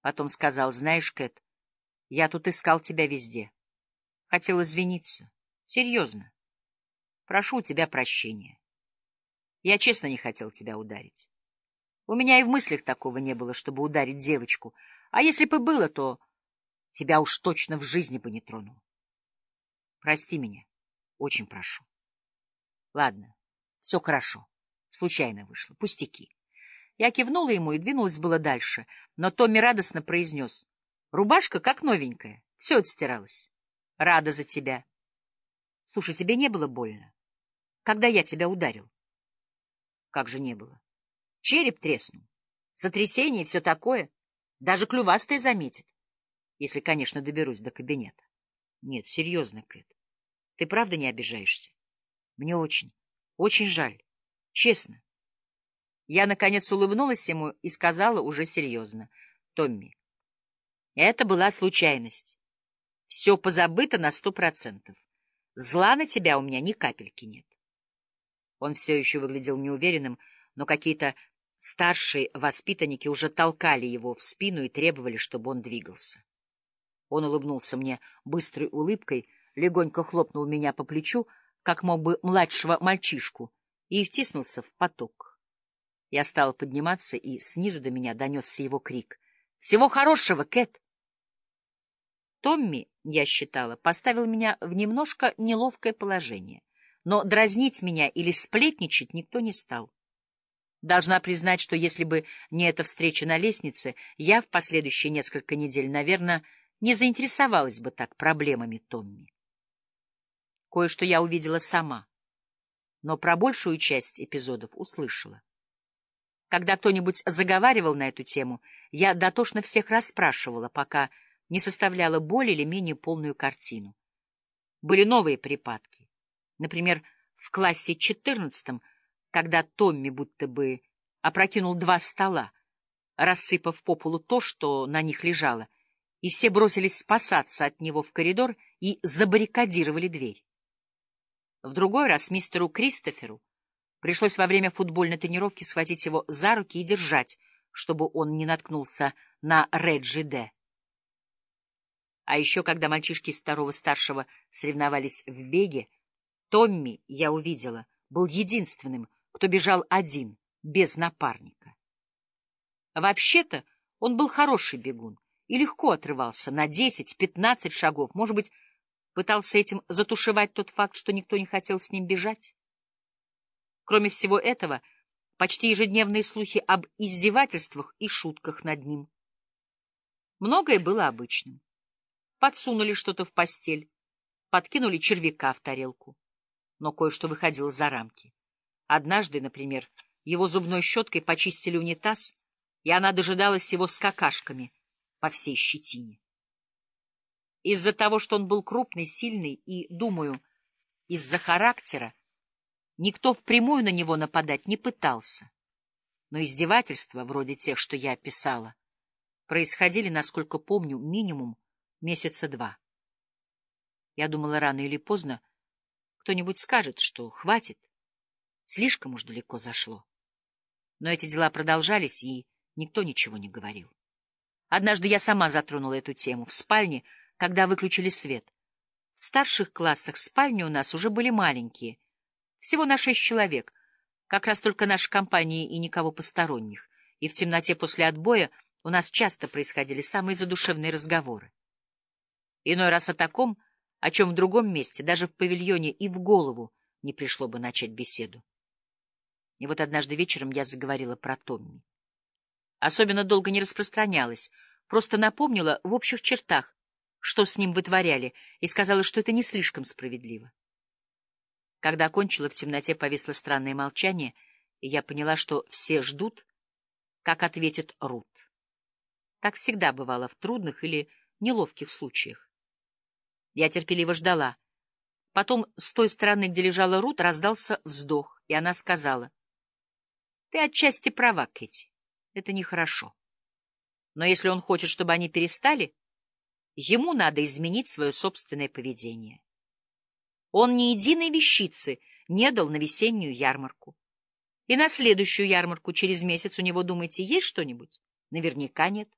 Потом сказал, знаешь, Кэт, я тут искал тебя везде. Хотел извиниться. Серьезно. Прошу у тебя прощения. Я честно не хотел тебя ударить. У меня и в мыслях такого не было, чтобы ударить девочку. А если бы было, то тебя уж точно в жизни бы не тронул. Прости меня. Очень прошу. Ладно, все хорошо. Случайно вышло. Пустяки. Я кивнула ему и двинулась было дальше, но Томми радостно произнес. Рубашка как новенькая. Все отстиралось. Рада за тебя. Слушай, тебе не было больно? Когда я тебя ударил? Как же не было? Череп треснул. Сотрясение и все такое. Даже клювастая заметит. Если, конечно, доберусь до кабинета. Нет, серьезно, Кэт. Ты правда не обижаешься? Мне очень, очень жаль. Честно. Я, наконец, улыбнулась ему и сказала уже серьезно. Томми, это была случайность. Все позабыто на сто процентов. Зла на тебя у меня ни капельки нет. Он все еще выглядел неуверенным, но какие-то старшие воспитанники уже толкали его в спину и требовали, чтобы он двигался. Он улыбнулся мне быстрой улыбкой, легонько хлопнул меня по плечу, как мог бы младшего мальчишку, и втиснулся в поток. Я стал подниматься, и снизу до меня донесся его крик. — Всего хорошего, Кэт! Томми, я считала, поставил меня в немножко неловкое положение, но дразнить меня или сплетничать никто не стал. Должна признать, что если бы не эта встреча на лестнице, я в последующие несколько недель, наверное, не заинтересовалась бы так проблемами Томми. Кое-что я увидела сама, но про большую часть эпизодов услышала. Когда кто-нибудь заговаривал на эту тему, я дотошно всех расспрашивала, пока не составляла более или менее полную картину. Были новые припадки. Например, в классе четырнадцатом, когда Томми будто бы опрокинул два стола, рассыпав по полу то, что на них лежало, и все бросились спасаться от него в коридор и забаррикадировали дверь. В другой раз мистеру Кристоферу пришлось во время футбольной тренировки схватить его за руки и держать, чтобы он не наткнулся на Реджи Д. А еще, когда мальчишки из второго-старшего соревновались в беге, Томми, я увидела, был единственным, кто бежал один, без напарника. Вообще-то он был хороший бегун и легко отрывался на десять-пятнадцать шагов, может быть, пытался этим затушевать тот факт, что никто не хотел с ним бежать. Кроме всего этого, почти ежедневные слухи об издевательствах и шутках над ним. Многое было обычным подсунули что-то в постель, подкинули червяка в тарелку. Но кое-что выходило за рамки. Однажды, например, его зубной щеткой почистили унитаз, и она дожидалась его с какашками по всей щетине. Из-за того, что он был крупный, сильный и, думаю, из-за характера, никто впрямую на него нападать не пытался. Но издевательства, вроде тех, что я описала, происходили, насколько помню, минимум месяца два. Я думала, рано или поздно кто-нибудь скажет, что хватит, слишком уж далеко зашло. Но эти дела продолжались, и никто ничего не говорил. Однажды я сама затронула эту тему в спальне, когда выключили свет. В старших классах спальни у нас уже были маленькие, всего на шесть человек, как раз только наша компания и никого посторонних, и в темноте после отбоя у нас часто происходили самые задушевные разговоры. Иной раз о таком, о чем в другом месте, даже в павильоне и в голову не пришло бы начать беседу. И вот однажды вечером я заговорила про Томми. Особенно долго не распространялась, просто напомнила в общих чертах, что с ним вытворяли, и сказала, что это не слишком справедливо. Когда окончила, в темноте повисло странное молчание, и я поняла, что все ждут, как ответит Рут. Так всегда бывало в трудных или неловких случаях. Я терпеливо ждала. Потом с той стороны, где лежала Рут, раздался вздох, и она сказала. — Ты отчасти права, Кэти. Это нехорошо. Но если он хочет, чтобы они перестали, ему надо изменить свое собственное поведение. Он ни единой вещицы не дал на весеннюю ярмарку. И на следующую ярмарку через месяц у него, думаете, есть что-нибудь? Наверняка нет.